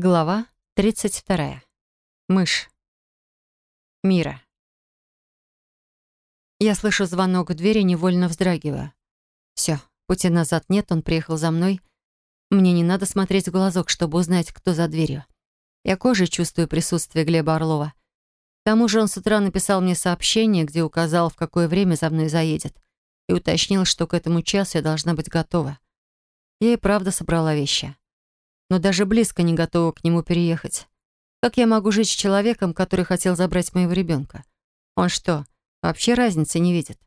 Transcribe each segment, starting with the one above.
Глава 32. Мышь. Мира. Я слышу звонок в двери, невольно вздрагиваю. Все, пути назад нет, он приехал за мной. Мне не надо смотреть в глазок, чтобы узнать, кто за дверью. Я кожей чувствую присутствие Глеба Орлова. К тому же он с утра написал мне сообщение, где указал, в какое время за мной заедет, и уточнил, что к этому часу я должна быть готова. Я и правда собрала вещи но даже близко не готова к нему переехать. Как я могу жить с человеком, который хотел забрать моего ребенка? Он что, вообще разницы не видит?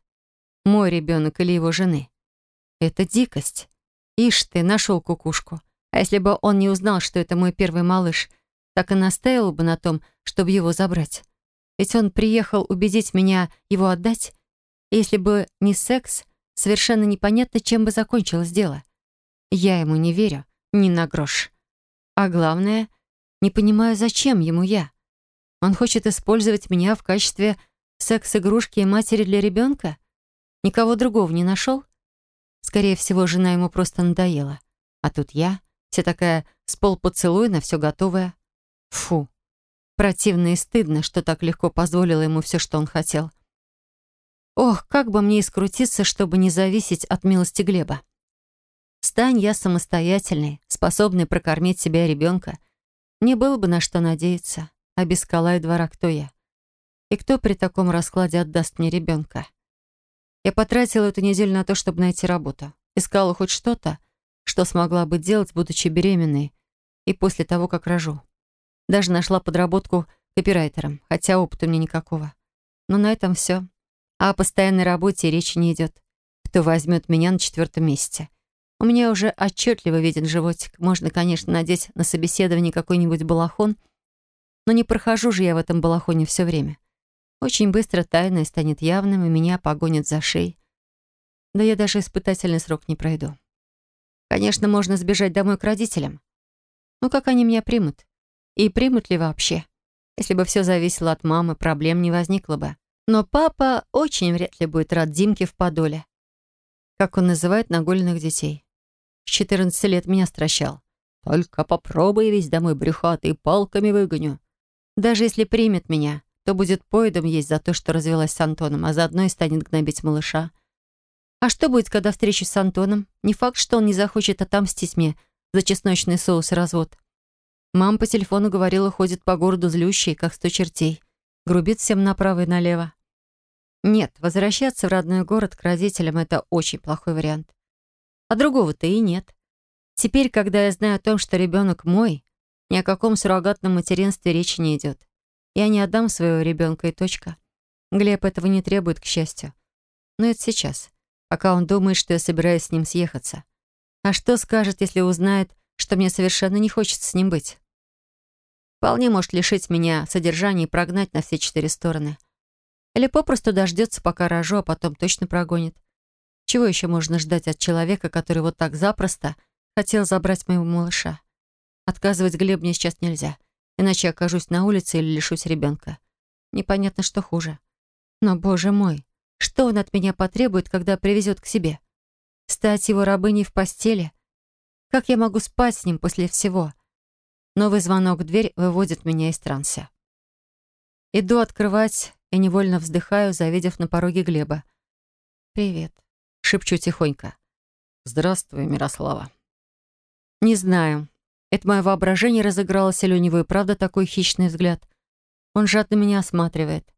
Мой ребенок или его жены? Это дикость. Ишь ты, нашел кукушку. А если бы он не узнал, что это мой первый малыш, так и настаивал бы на том, чтобы его забрать. Ведь он приехал убедить меня его отдать. И если бы не секс, совершенно непонятно, чем бы закончилось дело. Я ему не верю, ни на грош. А главное, не понимаю, зачем ему я. Он хочет использовать меня в качестве секс-игрушки и матери для ребенка? Никого другого не нашел? Скорее всего, жена ему просто надоела. А тут я, вся такая с полпоцелуй на все готовая. Фу. Противно и стыдно, что так легко позволила ему все, что он хотел. Ох, как бы мне искрутиться, чтобы не зависеть от милости Глеба. Стань я самостоятельной, способной прокормить себя и ребенка. Не было бы на что надеяться. А без скала и двора кто я? И кто при таком раскладе отдаст мне ребенка? Я потратила эту неделю на то, чтобы найти работу. Искала хоть что-то, что смогла бы делать, будучи беременной, и после того, как рожу. Даже нашла подработку копирайтером, хотя опыта меня никакого. Но на этом все. А о постоянной работе речи не идет. Кто возьмет меня на четвертом месяце? У меня уже отчетливо виден животик. Можно, конечно, надеть на собеседование какой-нибудь балахон, но не прохожу же я в этом балахоне все время. Очень быстро тайное станет явным, и меня погонят за шеей. Да я даже испытательный срок не пройду. Конечно, можно сбежать домой к родителям. Но как они меня примут? И примут ли вообще? Если бы все зависело от мамы, проблем не возникло бы. Но папа очень вряд ли будет рад Димке в Подоле. Как он называет нагуленных детей. С 14 лет меня стращал. Только попробуй весь домой брюхатый, палками выгоню. Даже если примет меня, то будет поедом есть за то, что развелась с Антоном, а заодно и станет гнобить малыша. А что будет, когда встречусь с Антоном? Не факт, что он не захочет отомстить мне за чесночный соус и развод. Мама по телефону говорила, ходит по городу злющий, как сто чертей. Грубит всем направо и налево. Нет, возвращаться в родной город к родителям — это очень плохой вариант. А другого-то и нет. Теперь, когда я знаю о том, что ребенок мой, ни о каком суррогатном материнстве речи не идет. Я не отдам своего ребенка и точка. Глеб этого не требует, к счастью. Но это сейчас, пока он думает, что я собираюсь с ним съехаться. А что скажет, если узнает, что мне совершенно не хочется с ним быть? Вполне может лишить меня содержания и прогнать на все четыре стороны. Или попросту дождется, пока рожу, а потом точно прогонит. Чего еще можно ждать от человека, который вот так запросто хотел забрать моего малыша? Отказывать Глеб мне сейчас нельзя, иначе окажусь на улице или лишусь ребенка. Непонятно, что хуже. Но, боже мой, что он от меня потребует, когда привезет к себе? Стать его рабыней в постели? Как я могу спать с ним после всего? Новый звонок в дверь выводит меня из транса. Иду открывать и невольно вздыхаю, завидев на пороге Глеба. «Привет», шепчу тихонько. «Здравствуй, Мирослава». Не знаю, это мое воображение разыгралось или у него и правда такой хищный взгляд. Он жадно меня осматривает.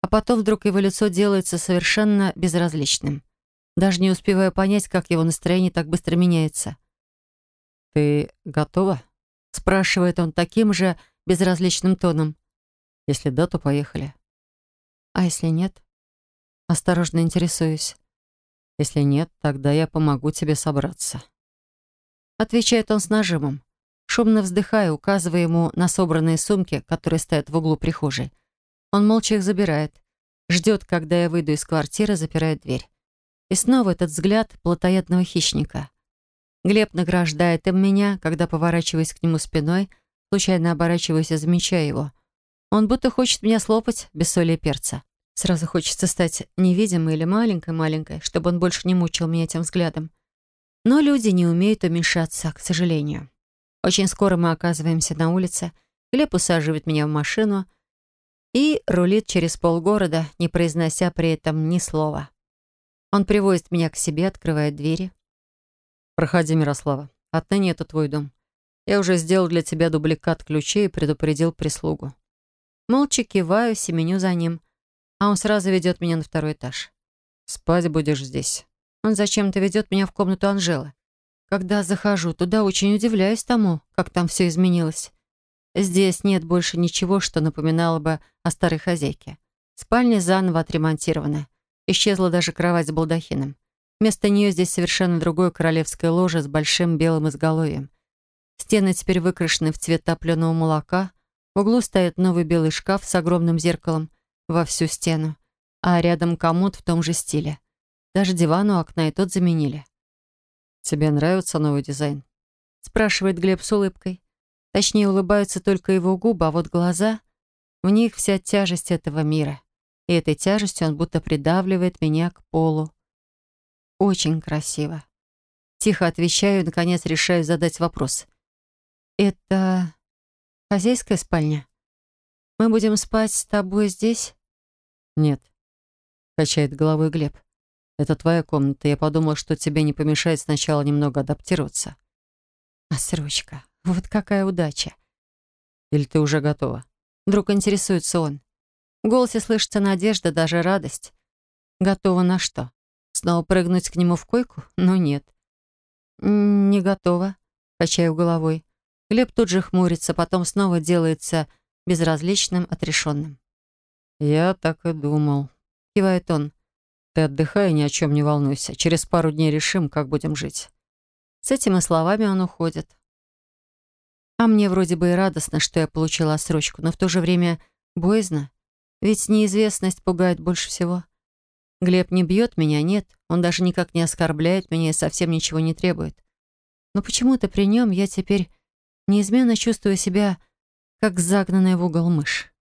А потом вдруг его лицо делается совершенно безразличным. Даже не успеваю понять, как его настроение так быстро меняется. «Ты готова?» — спрашивает он таким же безразличным тоном. «Если да, то поехали». «А если нет?» Осторожно интересуюсь. Если нет, тогда я помогу тебе собраться». Отвечает он с нажимом. Шумно вздыхая, указывая ему на собранные сумки, которые стоят в углу прихожей. Он молча их забирает. Ждет, когда я выйду из квартиры, запирает дверь. И снова этот взгляд плотоядного хищника. Глеб награждает им меня, когда поворачиваюсь к нему спиной, случайно оборачиваюсь и замечаю его. Он будто хочет меня слопать без соли и перца. Сразу хочется стать невидимой или маленькой-маленькой, чтобы он больше не мучил меня этим взглядом. Но люди не умеют умешаться, к сожалению. Очень скоро мы оказываемся на улице. Глеб усаживает меня в машину и рулит через полгорода, не произнося при этом ни слова. Он привозит меня к себе, открывает двери. «Проходи, Мирослава. Отныне это твой дом. Я уже сделал для тебя дубликат ключей и предупредил прислугу». Молча киваю, семеню за ним, а он сразу ведет меня на второй этаж. «Спать будешь здесь». Он зачем-то ведет меня в комнату Анжелы. Когда захожу туда, очень удивляюсь тому, как там все изменилось. Здесь нет больше ничего, что напоминало бы о старой хозяйке. Спальня заново отремонтирована. Исчезла даже кровать с балдахином. Вместо нее здесь совершенно другое королевское ложе с большим белым изголовьем. Стены теперь выкрашены в цвет топленого молока. В углу стоит новый белый шкаф с огромным зеркалом во всю стену, а рядом комод в том же стиле. Даже диван у окна и тот заменили. «Тебе нравится новый дизайн?» спрашивает Глеб с улыбкой. Точнее, улыбаются только его губы, а вот глаза... В них вся тяжесть этого мира. И этой тяжестью он будто придавливает меня к полу. Очень красиво. Тихо отвечаю и, наконец, решаю задать вопрос. «Это хозяйская спальня? Мы будем спать с тобой здесь?» «Нет», — качает головой Глеб. Это твоя комната. Я подумал, что тебе не помешает сначала немного адаптироваться. А срочка. Вот какая удача. Или ты уже готова? Вдруг интересуется он. В голосе слышится надежда, даже радость. Готова на что? Снова прыгнуть к нему в койку? Ну нет. Не готова. Качаю головой. Глеб тут же хмурится, потом снова делается безразличным, отрешенным. «Я так и думал», — кивает он. Ты отдыхай и ни о чем не волнуйся. Через пару дней решим, как будем жить». С этими словами он уходит. А мне вроде бы и радостно, что я получила отсрочку, но в то же время боязно. Ведь неизвестность пугает больше всего. Глеб не бьет меня, нет. Он даже никак не оскорбляет меня и совсем ничего не требует. Но почему-то при нем я теперь неизменно чувствую себя, как загнанная в угол мышь.